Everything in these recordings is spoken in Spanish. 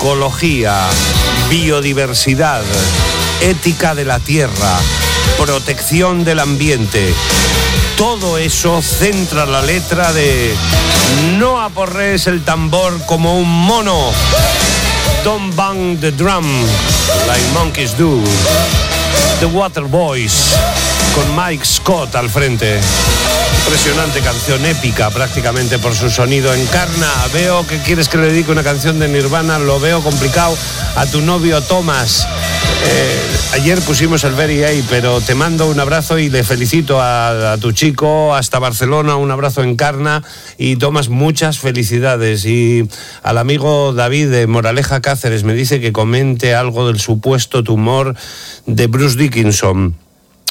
ecología, biodiversidad, ética de la tierra, protección del ambiente. Todo eso centra la letra de No aporres el tambor como un mono. Don't bang the drum like monkeys do. The Water Boys con Mike Scott al frente. Impresionante canción épica prácticamente por su sonido. Encarna, veo que quieres que le dedique una canción de Nirvana, lo veo complicado. A tu novio Thomas. Eh, ayer pusimos el Very A, pero te mando un abrazo y le felicito a, a, tu chico hasta Barcelona, un abrazo Encarna y Tomás, muchas felicidades. Y al amigo David de Moraleja Cáceres me dice que comente algo del supuesto tumor de Bruce Dickinson.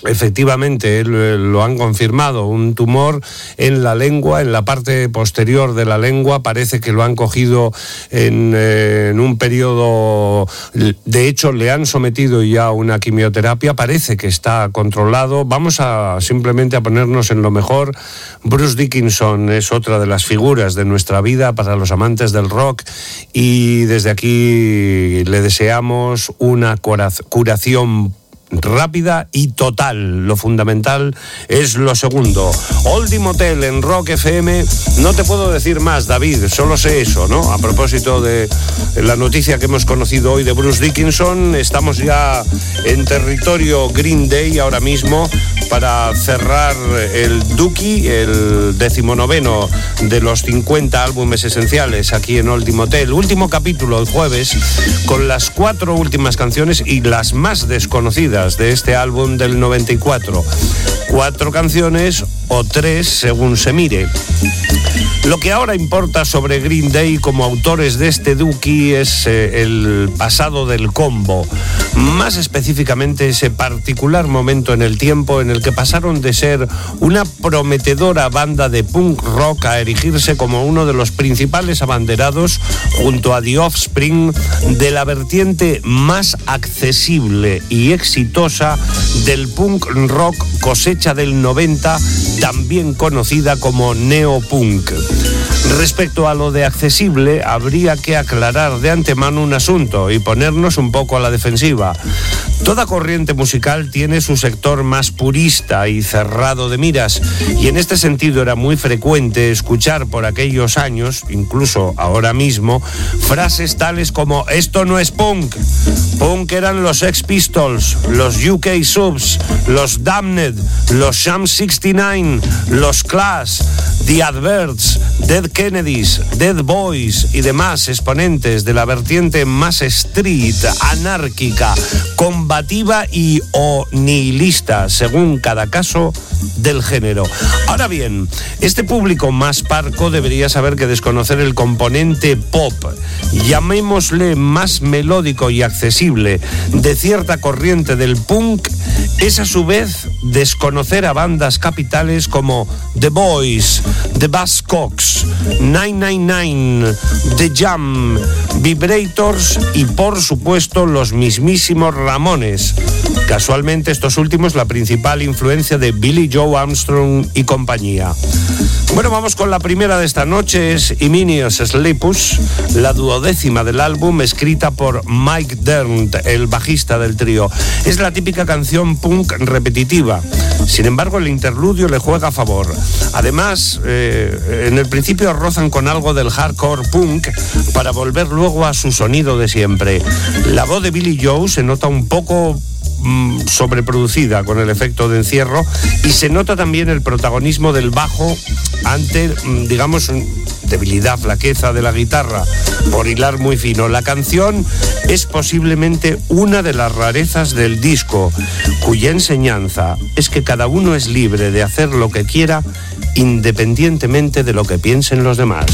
Efectivamente, lo han confirmado, un tumor en la lengua, en la parte posterior de la lengua, parece que lo han cogido en, eh, un periodo, de hecho le han sometido ya a una quimioterapia, parece que está controlado, vamos a simplemente a ponernos en lo mejor, Bruce Dickinson es otra de las figuras de nuestra vida para los amantes del rock y desde aquí le deseamos una curación rápida y total. Lo fundamental es lo segundo. Oldie Motel en Rock FM. No te puedo decir más, David, solo sé eso, ¿no? A propósito de la noticia que hemos conocido hoy de Bruce Dickinson, estamos ya en territorio Green Day ahora mismo para cerrar el Duki, el decimonoveno de los 50 álbumes esenciales aquí en Oldie Motel. Último capítulo el jueves con las cuatro últimas canciones y las más desconocidas de este álbum del 94. Cuatro canciones o tres según se mire. Lo que ahora importa sobre Green Day como autores de este Dookie es eh, el pasado del combo, más específicamente ese particular momento en el tiempo en el que pasaron de ser una prometedora banda de punk rock a erigirse como uno de los principales abanderados junto a The Offspring de la vertiente más accesible y exitosa del punk rock cosecha del 90, también conocida como neopunk. Respecto a lo de accesible, habría que aclarar de antemano un asunto y ponernos un poco a la defensiva. Toda corriente musical tiene su sector más purista y cerrado de miras, y en este sentido era muy frecuente escuchar por aquellos años, incluso ahora mismo, frases tales como esto no es punk. Punk eran los Ex Pistols, los UK Subs, los Damned, los Sham 69, los Clash, The Adverts, Dead Kennedys, Dead Boys y demás exponentes de la vertiente más street, anárquica, combativa y o nihilista, según cada caso del género. Ahora bien, este público más parco debería saber que desconocer el componente pop, llamémosle más melódico y accesible, de cierta corriente del punk, es a su vez desconocer a bandas capitales como The Boys, The Buzzcocks, 999, The Jam, Vibrators y por supuesto los mismísimos Ramones. Casualmente estos últimos la principal influencia de Billy Joe Armstrong y compañía. Bueno, vamos con la primera de esta noche, es Iminios Slepus, la duodécima del álbum escrita por Mike Dernt, el bajista del trío. Es la típica canción punk repetitiva. Sin embargo, el interludio le juega a favor. Además, eh, en el principio rozan con algo del hardcore punk para volver luego a su sonido de siempre. La voz de Billy Joe se nota un poco mm, sobreproducida con el efecto de encierro y se nota también el protagonismo del bajo ante, mm, digamos, debilidad, flaqueza de la guitarra, por hilar muy fino. La canción es posiblemente una de las rarezas del disco, cuya enseñanza es que cada uno es libre de hacer lo que quiera independientemente de lo que piensen los demás.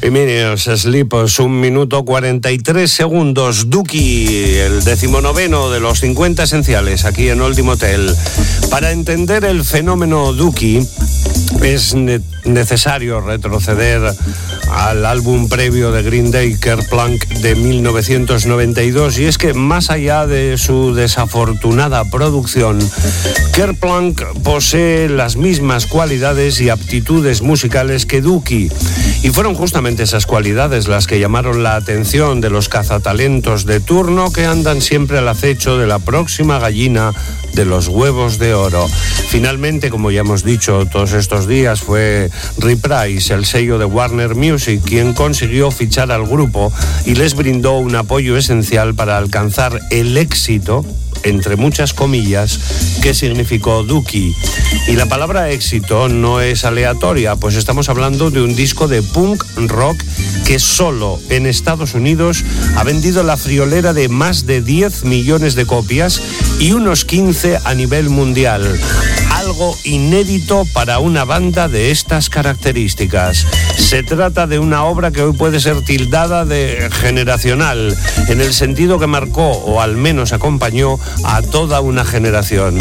Emilios Slipos, un minuto 43 segundos. Duki, el decimonoveno de los 50 esenciales, aquí en Último Hotel. Para entender el fenómeno Duki, es necesario retroceder al álbum previo de Green Day, Kerplunk, de 1992. Y es que más allá de su desafortunada producción, Kerplunk posee las mismas cualidades y aptitudes musicales que Duki. Y fueron justamente esas cualidades las que llamaron la atención de los cazatalentos de turno que andan siempre al acecho de la próxima gallina de los huevos de oro. Finalmente, como ya hemos dicho todos estos días, fue Reprise, el sello de Warner Music, quien consiguió fichar al grupo y les brindó un apoyo esencial para alcanzar el éxito entre muchas comillas, que significó Duki. Y la palabra éxito no es aleatoria, pues estamos hablando de un disco de punk rock que solo en Estados Unidos ha vendido la friolera de más de 10 millones de copias y unos 15 a nivel mundial algo inédito para una banda de estas características. Se trata de una obra que hoy puede ser tildada de generacional, en el sentido que marcó o al menos acompañó a toda una generación.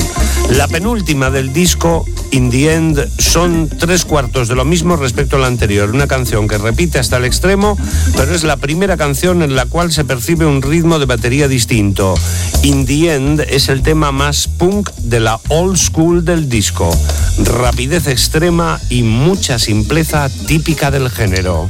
La penúltima del disco, In the End, son tres cuartos de lo mismo respecto a la anterior. Una canción que repite hasta el extremo, pero es la primera canción en la cual se percibe un ritmo de batería distinto. In the End es el tema más punk de la old school del disco rapidez extrema y mucha simpleza típica del género.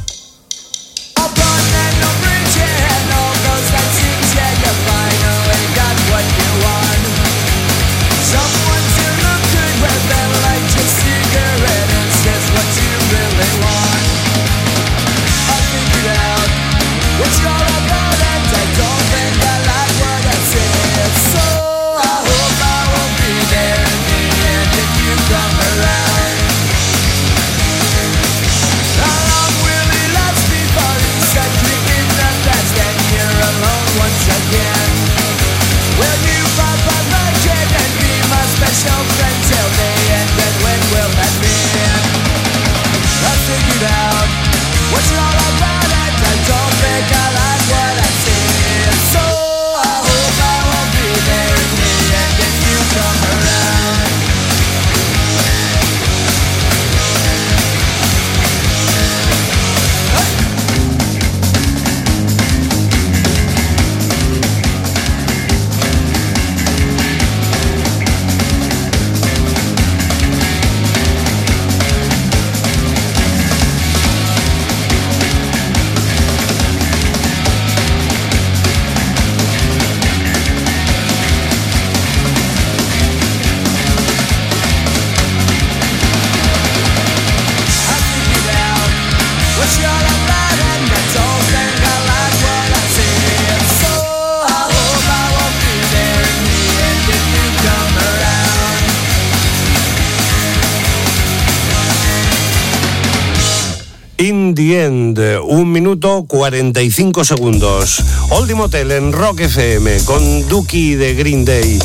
Un minuto 45 segundos. Oldie Hotel en Rock FM con Duki de Green Day.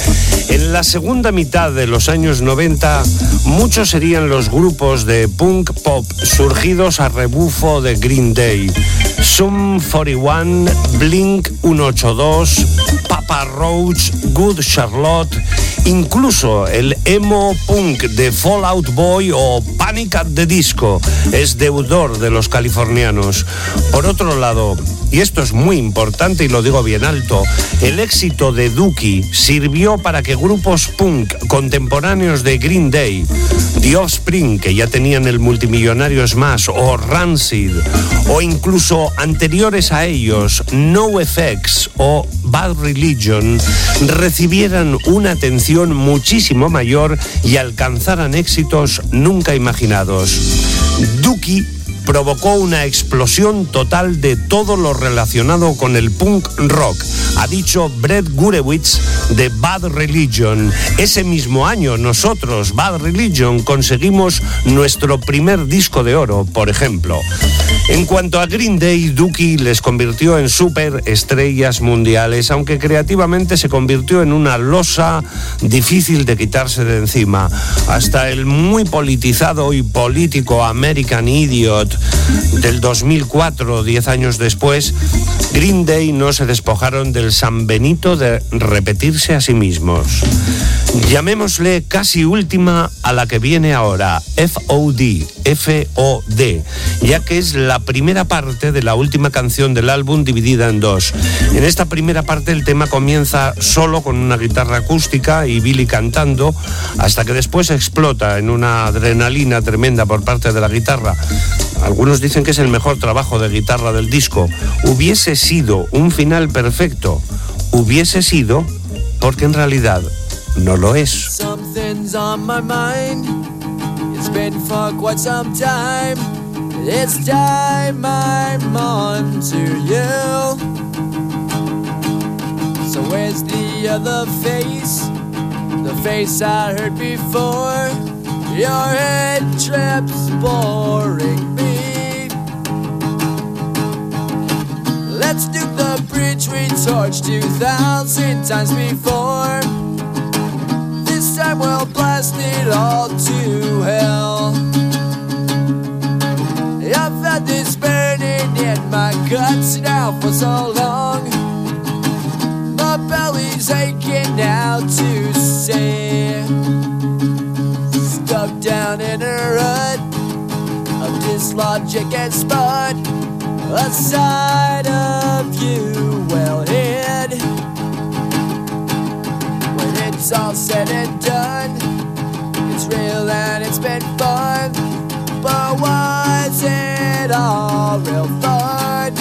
En la segunda mitad de los años 90, muchos serían los grupos de punk pop surgidos a rebufo de Green Day. Sum 41, Blink 182, Roach, Good Charlotte, incluso el emo punk de Fallout Boy o Panic at the Disco es deudor de los californianos. Por otro lado, y esto es muy importante y lo digo bien alto, el éxito de Dookie sirvió para que grupos punk contemporáneos de Green Day, The Offspring, que ya tenían el multimillonario Smash, o Rancid, o incluso anteriores a ellos, No Effects o Bad Religion, recibieran una atención muchísimo mayor y alcanzaran éxitos nunca imaginados. Dookie provocó una explosión total de todo lo relacionado con el punk rock, ha dicho Brett Gurewitz de Bad Religion. Ese mismo año nosotros, Bad Religion, conseguimos nuestro primer disco de oro, por ejemplo. En cuanto a Green Day, Dookie les convirtió en superestrellas mundiales, aunque creativamente se convirtió en una losa difícil de quitarse de encima. Hasta el muy politizado y político American Idiot del 2004, diez años después, Green Day no se despojaron del San Benito de repetirse a sí mismos. Llamémosle casi última a la que viene ahora, FOD, FOD, ya que es la primera parte de la última canción del álbum dividida en dos. En esta primera parte el tema comienza solo con una guitarra acústica y Billy cantando, hasta que después explota en una adrenalina tremenda por parte de la guitarra. Algunos dicen que es el mejor trabajo de guitarra del disco. Hubiese sido un final perfecto. Hubiese sido porque en realidad no lo es. Something's on my mind. It's been for quite some time. It's time I'm on to you. So where's the other face? The face I heard before. Your head trips boring Let's do the bridge we torched two thousand times before. This time we'll blast it all to hell. I've had this burning in my guts now for so long. My belly's aching now to say. Stuck down in a rut of dislogic and spud. A side of you well hid. When it's all said and done, it's real and it's been fun. But was it all real fun?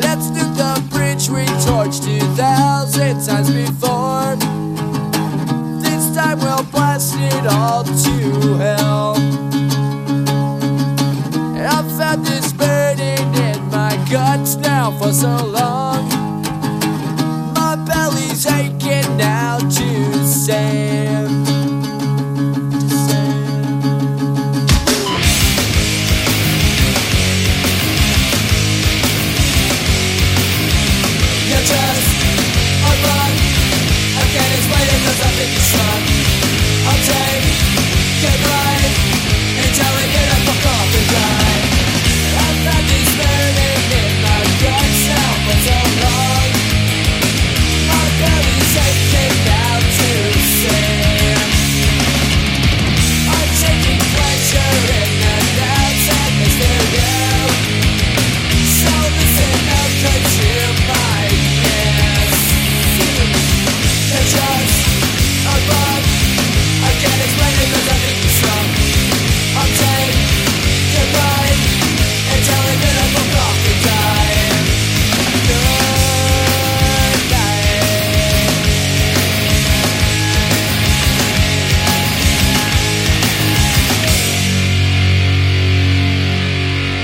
Let's do the bridge we torched 2,000 times before. This time we'll blast it all to hell had this burning in my guts now for so long. My belly's aching now to say.